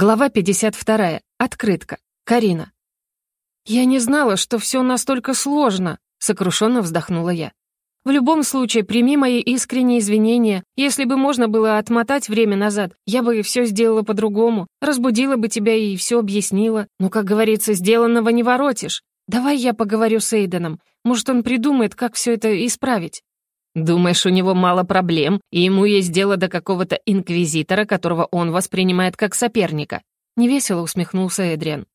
Глава 52. Открытка. Карина. «Я не знала, что все настолько сложно», — сокрушенно вздохнула я. «В любом случае, прими мои искренние извинения. Если бы можно было отмотать время назад, я бы все сделала по-другому, разбудила бы тебя и все объяснила. Но, как говорится, сделанного не воротишь. Давай я поговорю с Эйденом. Может, он придумает, как все это исправить». «Думаешь, у него мало проблем, и ему есть дело до какого-то инквизитора, которого он воспринимает как соперника?» Невесело усмехнулся Эдриан.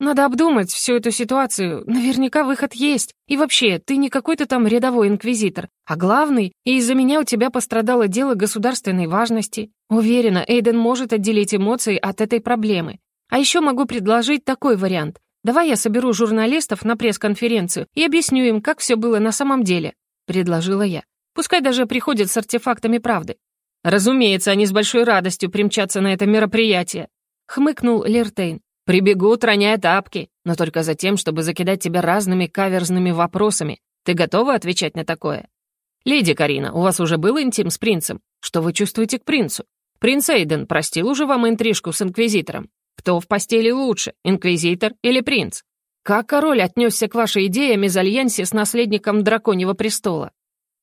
«Надо обдумать всю эту ситуацию. Наверняка выход есть. И вообще, ты не какой-то там рядовой инквизитор, а главный, и из-за меня у тебя пострадало дело государственной важности. Уверена, Эйден может отделить эмоции от этой проблемы. А еще могу предложить такой вариант. Давай я соберу журналистов на пресс-конференцию и объясню им, как все было на самом деле», — предложила я. Пускай даже приходят с артефактами правды. Разумеется, они с большой радостью примчатся на это мероприятие. Хмыкнул Лертейн. Прибегут, роняя тапки, но только за тем, чтобы закидать тебя разными каверзными вопросами. Ты готова отвечать на такое? Леди Карина, у вас уже был интим с принцем? Что вы чувствуете к принцу? Принц Эйден простил уже вам интрижку с инквизитором. Кто в постели лучше, инквизитор или принц? Как король отнесся к вашей идее о мезальянсе с наследником драконьего престола?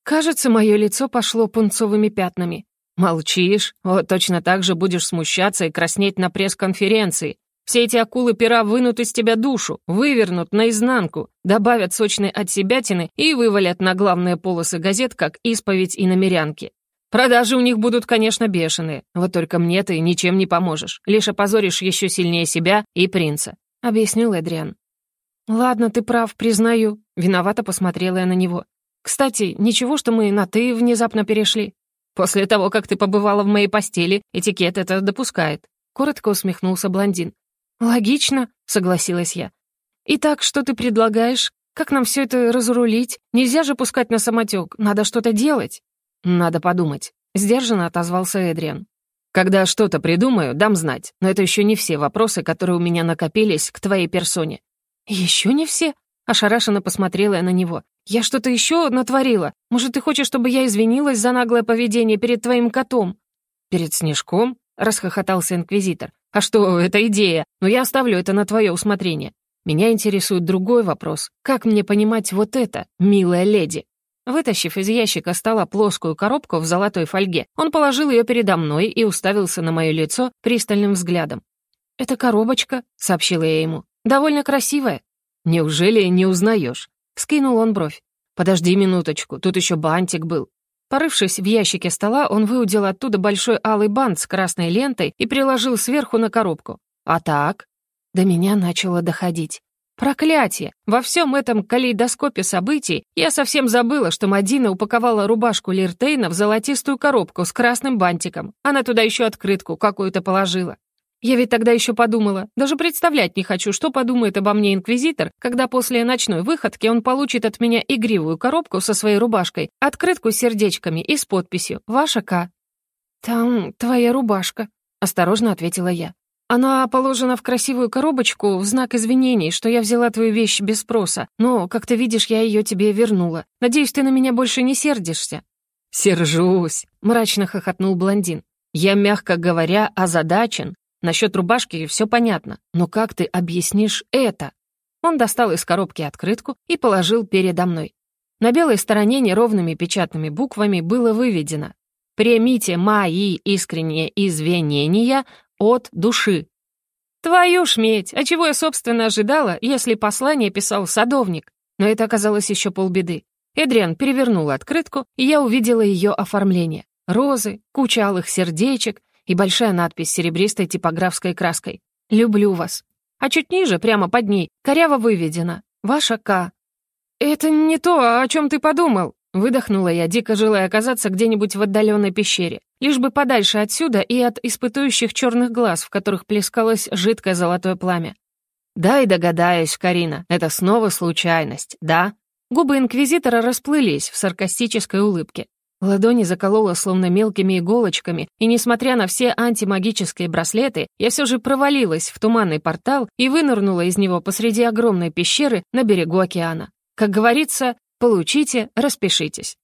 Кажется, мое лицо пошло пунцовыми пятнами. Молчишь? Вот точно так же будешь смущаться и краснеть на пресс-конференции. Все эти акулы пера вынут из тебя душу, вывернут наизнанку, добавят сочной отсебятины и вывалят на главные полосы газет, как исповедь и намерянки. Продажи у них будут, конечно, бешеные, вот только мне ты ничем не поможешь, лишь опозоришь еще сильнее себя и принца», — объяснил Эдриан. «Ладно, ты прав, признаю», — виновато посмотрела я на него. Кстати, ничего, что мы на «ты» внезапно перешли. После того, как ты побывала в моей постели, этикет это допускает. Коротко усмехнулся блондин. «Логично», — согласилась я. «Итак, что ты предлагаешь? Как нам все это разрулить? Нельзя же пускать на самотек, надо что-то делать». «Надо подумать», — сдержанно отозвался Эдриан. «Когда что-то придумаю, дам знать, но это еще не все вопросы, которые у меня накопились к твоей персоне». «Еще не все?» — ошарашенно посмотрела я на него. «Я что-то еще натворила? Может, ты хочешь, чтобы я извинилась за наглое поведение перед твоим котом?» «Перед Снежком?» — расхохотался инквизитор. «А что, это идея, но я оставлю это на твое усмотрение. Меня интересует другой вопрос. Как мне понимать вот это, милая леди?» Вытащив из ящика стола плоскую коробку в золотой фольге, он положил ее передо мной и уставился на мое лицо пристальным взглядом. «Это коробочка», — сообщила я ему. «Довольно красивая». «Неужели не узнаешь?» Скинул он бровь. «Подожди минуточку, тут еще бантик был». Порывшись в ящике стола, он выудил оттуда большой алый бант с красной лентой и приложил сверху на коробку. А так? До меня начало доходить. Проклятие! Во всем этом калейдоскопе событий я совсем забыла, что Мадина упаковала рубашку Лиртейна в золотистую коробку с красным бантиком. Она туда еще открытку какую-то положила. Я ведь тогда еще подумала, даже представлять не хочу, что подумает обо мне инквизитор, когда после ночной выходки он получит от меня игривую коробку со своей рубашкой, открытку с сердечками и с подписью «Ваша К». «Там твоя рубашка», — осторожно ответила я. «Она положена в красивую коробочку в знак извинений, что я взяла твою вещь без спроса, но, как ты видишь, я ее тебе вернула. Надеюсь, ты на меня больше не сердишься». «Сержусь», — мрачно хохотнул блондин. «Я, мягко говоря, озадачен. Насчет рубашки все понятно, но как ты объяснишь это? Он достал из коробки открытку и положил передо мной. На белой стороне неровными печатными буквами было выведено «Примите мои искренние извинения от души». Твою ж медь, а чего я, собственно, ожидала, если послание писал садовник? Но это оказалось еще полбеды. Эдриан перевернул открытку, и я увидела ее оформление. Розы, куча алых сердечек, и большая надпись серебристой типографской краской. «Люблю вас». А чуть ниже, прямо под ней, коряво выведено «Ваша К». «Это не то, о чем ты подумал», — выдохнула я, дико желая оказаться где-нибудь в отдаленной пещере, лишь бы подальше отсюда и от испытующих черных глаз, в которых плескалось жидкое золотое пламя. «Дай догадаюсь, Карина, это снова случайность, да?» Губы инквизитора расплылись в саркастической улыбке. Ладони заколола словно мелкими иголочками, и, несмотря на все антимагические браслеты, я все же провалилась в туманный портал и вынырнула из него посреди огромной пещеры на берегу океана. Как говорится, получите, распишитесь.